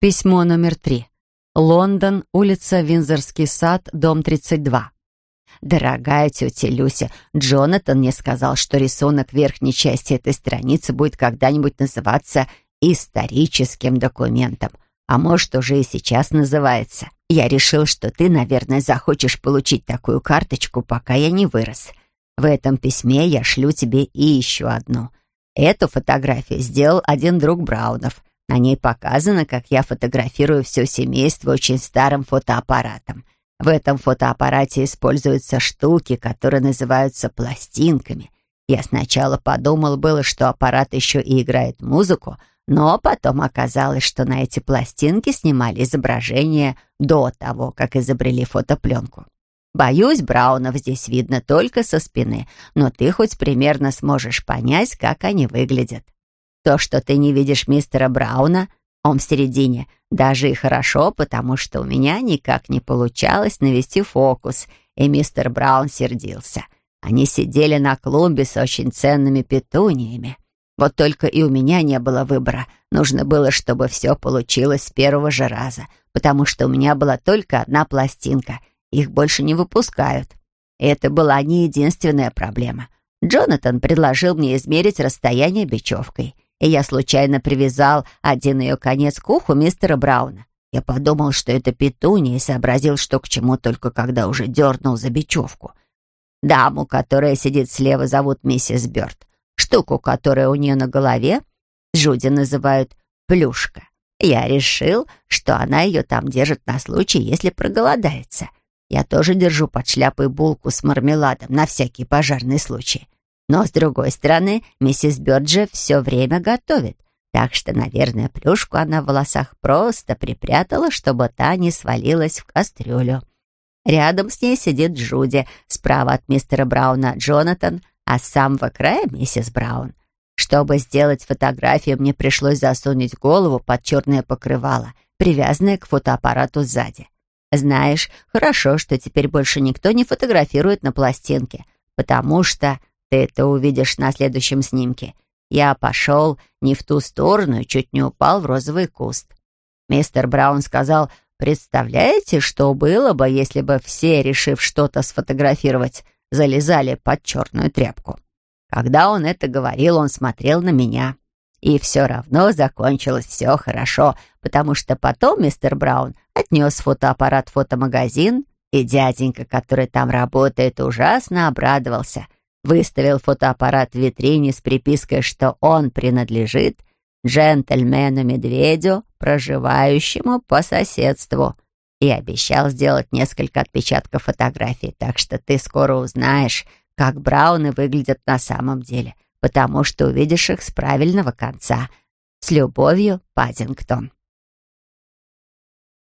Письмо номер три. Лондон, улица Винзорский сад, дом 32. «Дорогая тетя Люся, Джонатан мне сказал, что рисунок верхней части этой страницы будет когда-нибудь называться историческим документом, а может, уже и сейчас называется. Я решил, что ты, наверное, захочешь получить такую карточку, пока я не вырос. В этом письме я шлю тебе и еще одну. Эту фотографию сделал один друг Браунов. На ней показано, как я фотографирую все семейство очень старым фотоаппаратом. В этом фотоаппарате используются штуки, которые называются пластинками. Я сначала подумал было, что аппарат еще и играет музыку, но потом оказалось, что на эти пластинки снимали изображения до того, как изобрели фотопленку. Боюсь, Браунов здесь видно только со спины, но ты хоть примерно сможешь понять, как они выглядят. То, что ты не видишь мистера Брауна, он в середине, даже и хорошо, потому что у меня никак не получалось навести фокус, и мистер Браун сердился. Они сидели на клумбе с очень ценными петуниями. Вот только и у меня не было выбора. Нужно было, чтобы все получилось с первого же раза, потому что у меня была только одна пластинка. Их больше не выпускают. Это была не единственная проблема. Джонатан предложил мне измерить расстояние бечевкой, и я случайно привязал один ее конец к уху мистера Брауна. Я подумал, что это петуния, и сообразил, что к чему только когда уже дернул за бечевку. Даму, которая сидит слева, зовут миссис Бёрд. Штуку, которая у нее на голове, Джуди называют «плюшка». Я решил, что она ее там держит на случай, если проголодается. Я тоже держу под шляпой булку с мармеладом на всякий пожарный случай. Но, с другой стороны, миссис Бёрджи все время готовит, так что, наверное, плюшку она в волосах просто припрятала, чтобы та не свалилась в кастрюлю. Рядом с ней сидит Джуди, справа от мистера Брауна Джонатан, а с самого края миссис Браун. Чтобы сделать фотографию, мне пришлось засунуть голову под черное покрывало, привязанное к фотоаппарату сзади. Знаешь, хорошо, что теперь больше никто не фотографирует на пластинке, потому что ты это увидишь на следующем снимке. Я пошел не в ту сторону и чуть не упал в розовый куст. Мистер Браун сказал, представляете, что было бы, если бы все, решив что-то сфотографировать, залезали под черную тряпку. Когда он это говорил, он смотрел на меня. И все равно закончилось все хорошо, потому что потом мистер Браун отнес фотоаппарат в фотомагазин, и дяденька, который там работает, ужасно обрадовался. Выставил фотоаппарат в витрине с припиской, что он принадлежит джентльмену-медведю, проживающему по соседству и обещал сделать несколько отпечатков фотографий, так что ты скоро узнаешь, как брауны выглядят на самом деле, потому что увидишь их с правильного конца. С любовью, Паддингтон.